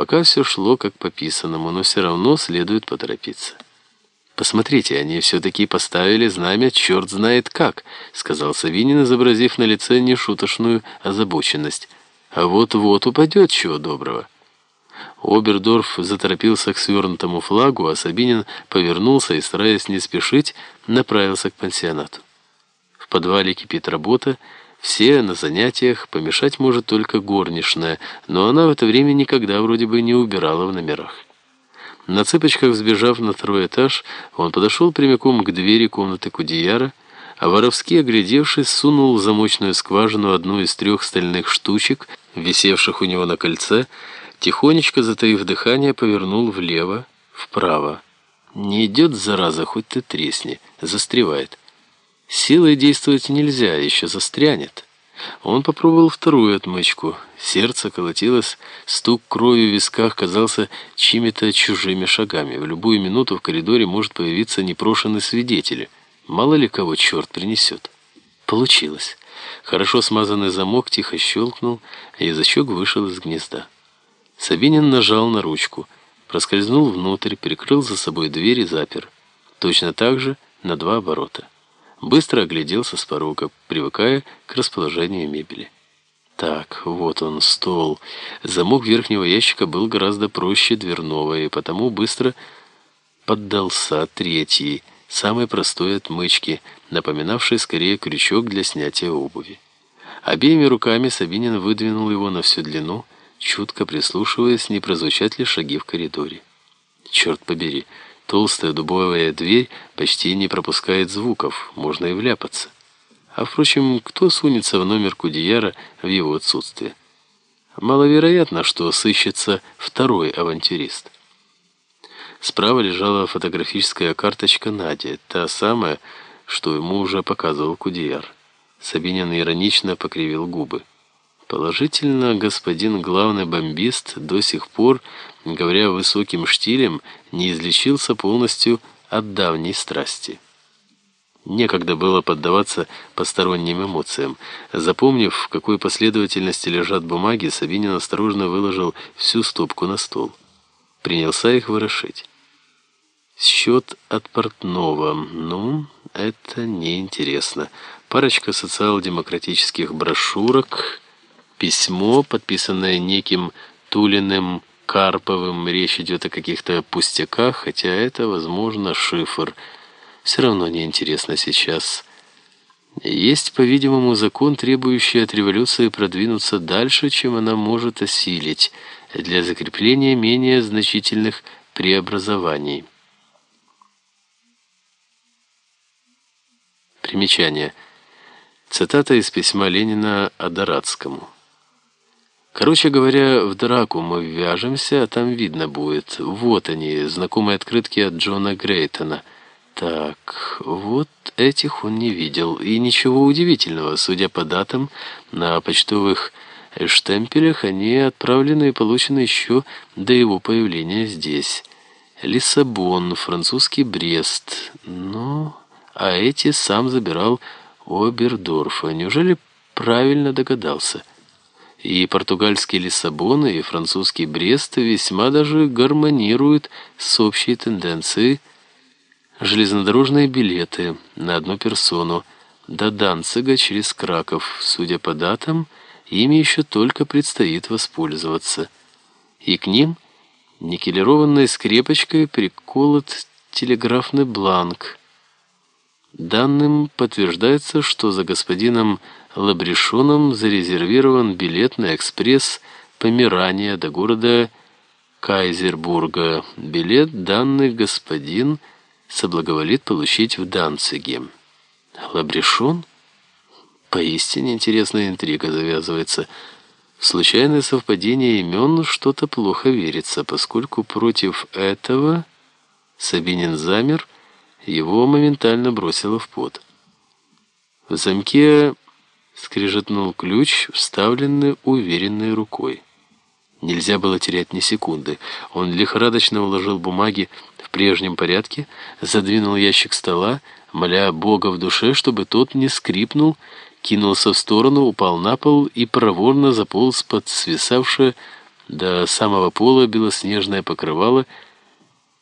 Пока все шло как по писанному, но все равно следует поторопиться. «Посмотрите, они все-таки поставили знамя черт знает как», сказал Савинин, изобразив на лице нешуточную озабоченность. «А вот-вот упадет чего доброго». Обердорф заторопился к свернутому флагу, а Сабинин повернулся и, стараясь не спешить, направился к пансионату. В подвале кипит работа, все на занятиях, помешать может только горничная, но она в это время никогда вроде бы не убирала в номерах. На цыпочках, сбежав на второй этаж, он подошел прямиком к двери комнаты Кудияра, а воровски, оглядевшись, сунул в замочную скважину одну из трех стальных штучек, висевших у него на кольце, тихонечко, затаив дыхание, повернул влево, вправо. Не идет, зараза, хоть ты тресни, застревает. Силой действовать нельзя, еще застрянет. Он попробовал вторую отмычку. Сердце колотилось, стук крови в висках казался чьими-то чужими шагами. В любую минуту в коридоре может появиться непрошенный свидетель. Мало ли кого черт принесет. Получилось. Хорошо смазанный замок тихо щелкнул, а язычок вышел из гнезда. Сабинин нажал на ручку, проскользнул внутрь, прикрыл за собой дверь и запер. Точно так же на два оборота. Быстро огляделся с порога, привыкая к расположению мебели. Так, вот он, стол. Замок верхнего ящика был гораздо проще дверного, и потому быстро поддался третий, самой простой отмычки, напоминавшей скорее крючок для снятия обуви. Обеими руками Сабинин выдвинул его на всю длину, чутко прислушиваясь, не прозвучат ли шаги в коридоре. Черт побери! Толстая дубовая дверь почти не пропускает звуков, можно и вляпаться. А впрочем, кто сунется в номер Кудияра в его отсутствие? Маловероятно, что сыщется второй авантюрист. Справа лежала фотографическая карточка Нади, та самая, что ему уже показывал Кудияр. Сабинин иронично покривил губы. Положительно, господин главный бомбист до сих пор, говоря высоким штилем, не излечился полностью от давней страсти. Некогда было поддаваться посторонним эмоциям. Запомнив, в какой последовательности лежат бумаги, Сабинин осторожно выложил всю стопку на стол. Принялся их ворошить. Счет от портного. Ну, это неинтересно. Парочка социал-демократических брошюрок письмо, подписанное неким Тулиным Карповым. Речь идет о каких-то пустяках, хотя это, возможно, шифр. Все равно неинтересно сейчас. Есть, по-видимому, закон, требующий от революции продвинуться дальше, чем она может осилить, для закрепления менее значительных преобразований. Примечание. Цитата из письма Ленина Адорадскому. Короче говоря, в драку мы ввяжемся, а там видно будет. Вот они, знакомые открытки от Джона Грейтона. Так, вот этих он не видел. И ничего удивительного, судя по датам, на почтовых штемпелях они отправлены и получены еще до его появления здесь. Лиссабон, французский Брест. Ну, а эти сам забирал Обердорфа. Неужели правильно догадался? И португальский Лиссабон, и французский Брест весьма даже гармонируют с общей тенденцией железнодорожные билеты на одну персону до Данцига через Краков. Судя по датам, ими еще только предстоит воспользоваться. И к ним никелированной скрепочкой приколот телеграфный бланк. Данным подтверждается, что за господином Лабрешоном зарезервирован билет на экспресс Померания до города Кайзербурга. Билет данный господин соблаговолит получить в Данциге. Лабрешон? Поистине интересная интрига завязывается. Случайное совпадение имен что-то плохо верится, поскольку против этого Сабинин замер, его моментально бросило в пот. В замке скрежетнул ключ, вставленный уверенной рукой. Нельзя было терять ни секунды. Он лихорадочно уложил бумаги в прежнем порядке, задвинул ящик стола, моля Бога в душе, чтобы тот не скрипнул, кинулся в сторону, упал на пол и проворно заполз под свисавшее До самого пола белоснежное покрывало —